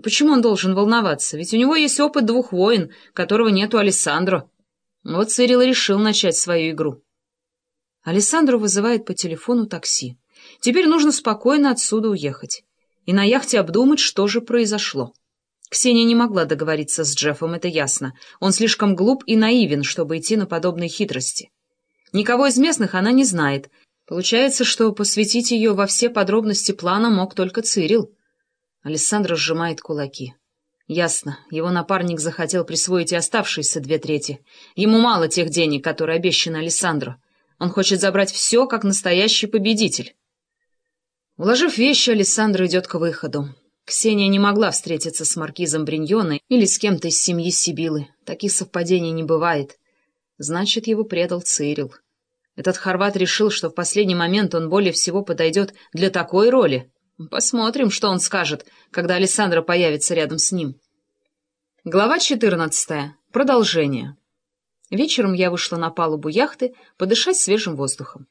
И почему он должен волноваться? Ведь у него есть опыт двух войн, которого нет у Алессандро. Вот Цирил решил начать свою игру. Алессандро вызывает по телефону такси. Теперь нужно спокойно отсюда уехать. И на яхте обдумать, что же произошло. Ксения не могла договориться с Джеффом, это ясно. Он слишком глуп и наивен, чтобы идти на подобные хитрости. Никого из местных она не знает. Получается, что посвятить ее во все подробности плана мог только Цирил. Александр сжимает кулаки. Ясно, его напарник захотел присвоить и оставшиеся две трети. Ему мало тех денег, которые обещаны Александру. Он хочет забрать все, как настоящий победитель. Уложив вещи, Александр идет к выходу. Ксения не могла встретиться с маркизом Бриньоной или с кем-то из семьи Сибилы. Таких совпадений не бывает. Значит, его предал Цирил. Этот хорват решил, что в последний момент он более всего подойдет для такой роли. Посмотрим, что он скажет, когда Александра появится рядом с ним. Глава 14. Продолжение. Вечером я вышла на палубу яхты подышать свежим воздухом.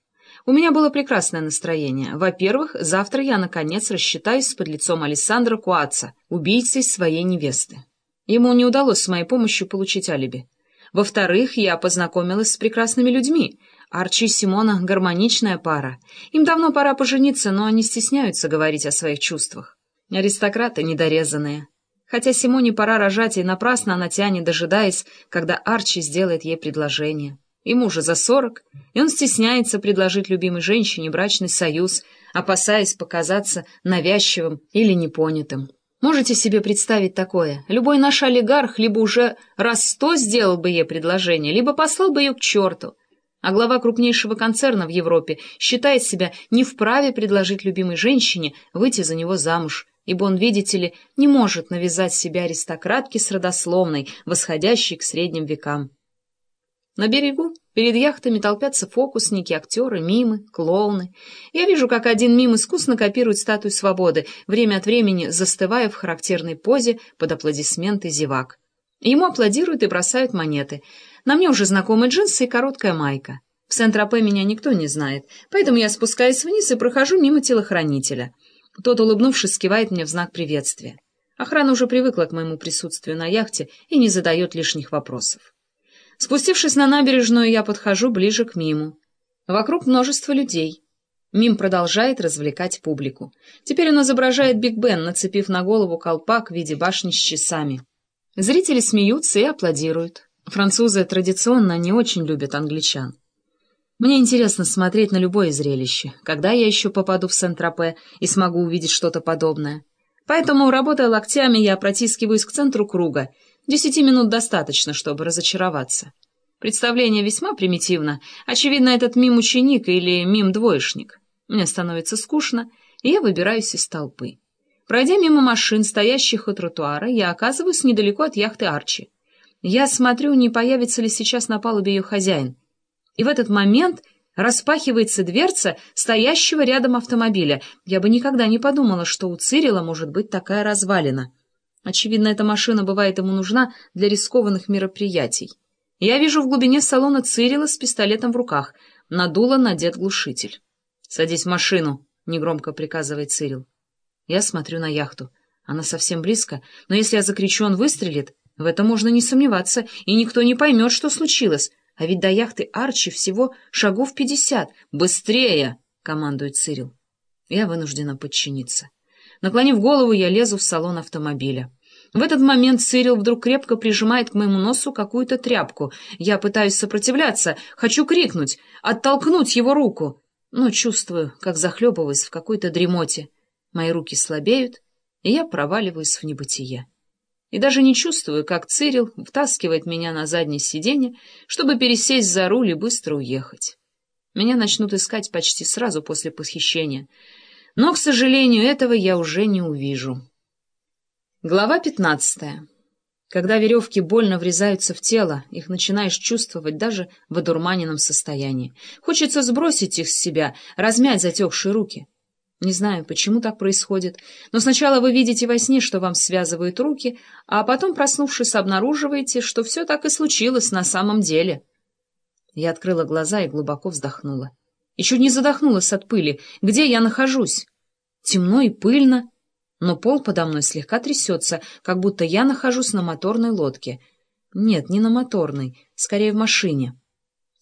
У меня было прекрасное настроение. Во-первых, завтра я, наконец, рассчитаюсь с подлецом Александра Куаца, убийцей своей невесты. Ему не удалось с моей помощью получить алиби. Во-вторых, я познакомилась с прекрасными людьми, Арчи и Симона — гармоничная пара. Им давно пора пожениться, но они стесняются говорить о своих чувствах. Аристократы недорезанные. Хотя Симоне пора рожать, и напрасно она тянет, дожидаясь, когда Арчи сделает ей предложение. Ему уже за сорок, и он стесняется предложить любимой женщине брачный союз, опасаясь показаться навязчивым или непонятым. Можете себе представить такое? Любой наш олигарх либо уже раз сто сделал бы ей предложение, либо послал бы ее к черту, а глава крупнейшего концерна в Европе считает себя не вправе предложить любимой женщине выйти за него замуж, ибо он, видите ли, не может навязать себя аристократке с родословной, восходящей к средним векам. На берегу перед яхтами толпятся фокусники, актеры, мимы, клоуны. Я вижу, как один мим искусно копирует статую свободы, время от времени застывая в характерной позе под аплодисменты зевак. Ему аплодируют и бросают монеты — на мне уже знакомы джинсы и короткая майка. В Сент-Тропе меня никто не знает, поэтому я спускаюсь вниз и прохожу мимо телохранителя. Тот, улыбнувшись, скивает мне в знак приветствия. Охрана уже привыкла к моему присутствию на яхте и не задает лишних вопросов. Спустившись на набережную, я подхожу ближе к Миму. Вокруг множество людей. Мим продолжает развлекать публику. Теперь он изображает Биг Бен, нацепив на голову колпак в виде башни с часами. Зрители смеются и аплодируют. Французы традиционно не очень любят англичан. Мне интересно смотреть на любое зрелище, когда я еще попаду в Сент-Тропе и смогу увидеть что-то подобное. Поэтому, работая локтями, я протискиваюсь к центру круга. Десяти минут достаточно, чтобы разочароваться. Представление весьма примитивно. Очевидно, этот мим-ученик или мим-двоечник. Мне становится скучно, и я выбираюсь из толпы. Пройдя мимо машин, стоящих у тротуара, я оказываюсь недалеко от яхты Арчи. Я смотрю, не появится ли сейчас на палубе ее хозяин. И в этот момент распахивается дверца стоящего рядом автомобиля. Я бы никогда не подумала, что у Цирила может быть такая развалина. Очевидно, эта машина бывает ему нужна для рискованных мероприятий. Я вижу в глубине салона Цирила с пистолетом в руках. Надуло надет глушитель. «Садись в машину», — негромко приказывает Цирил. Я смотрю на яхту. Она совсем близко, но если я закричу, он выстрелит. В этом можно не сомневаться, и никто не поймет, что случилось. А ведь до яхты Арчи всего шагов пятьдесят. «Быстрее!» — командует Цирил. Я вынуждена подчиниться. Наклонив голову, я лезу в салон автомобиля. В этот момент Цирил вдруг крепко прижимает к моему носу какую-то тряпку. Я пытаюсь сопротивляться, хочу крикнуть, оттолкнуть его руку, но чувствую, как захлебываюсь в какой-то дремоте. Мои руки слабеют, и я проваливаюсь в небытие и даже не чувствую, как Цирил втаскивает меня на заднее сиденье, чтобы пересесть за руль и быстро уехать. Меня начнут искать почти сразу после похищения, но, к сожалению, этого я уже не увижу. Глава пятнадцатая. Когда веревки больно врезаются в тело, их начинаешь чувствовать даже в одурманенном состоянии. Хочется сбросить их с себя, размять затекшие руки. Не знаю, почему так происходит, но сначала вы видите во сне, что вам связывают руки, а потом, проснувшись, обнаруживаете, что все так и случилось на самом деле. Я открыла глаза и глубоко вздохнула. Чуть не задохнулась от пыли. Где я нахожусь? Темно и пыльно. но пол подо мной слегка трясется, как будто я нахожусь на моторной лодке. Нет, не на моторной, скорее в машине.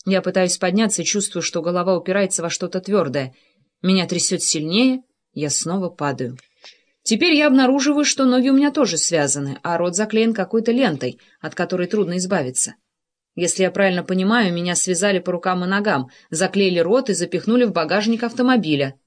Я пытаюсь подняться и чувствую, что голова упирается во что-то твердое. Меня трясет сильнее, я снова падаю. Теперь я обнаруживаю, что ноги у меня тоже связаны, а рот заклеен какой-то лентой, от которой трудно избавиться. Если я правильно понимаю, меня связали по рукам и ногам, заклеили рот и запихнули в багажник автомобиля —